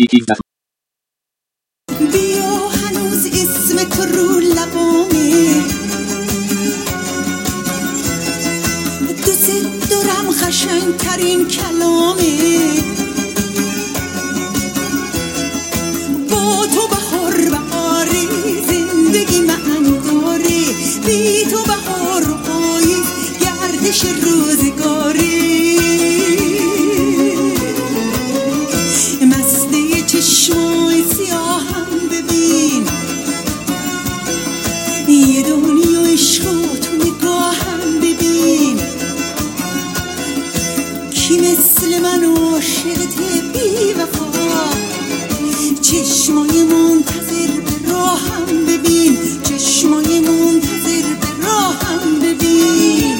18 بیا هنوز اسم تو رو لبامه دوست دارم قشنگ ترین کلامه با تو بهار بهاری زندگی معنگاری بی تو بهار پاییز گردش روزگاری یه و تو نگاهم ببین. کی مثل من عاشقت بی وفا چشمای منتظر به راهم ببین. چشمای منتظر به راهم ببین.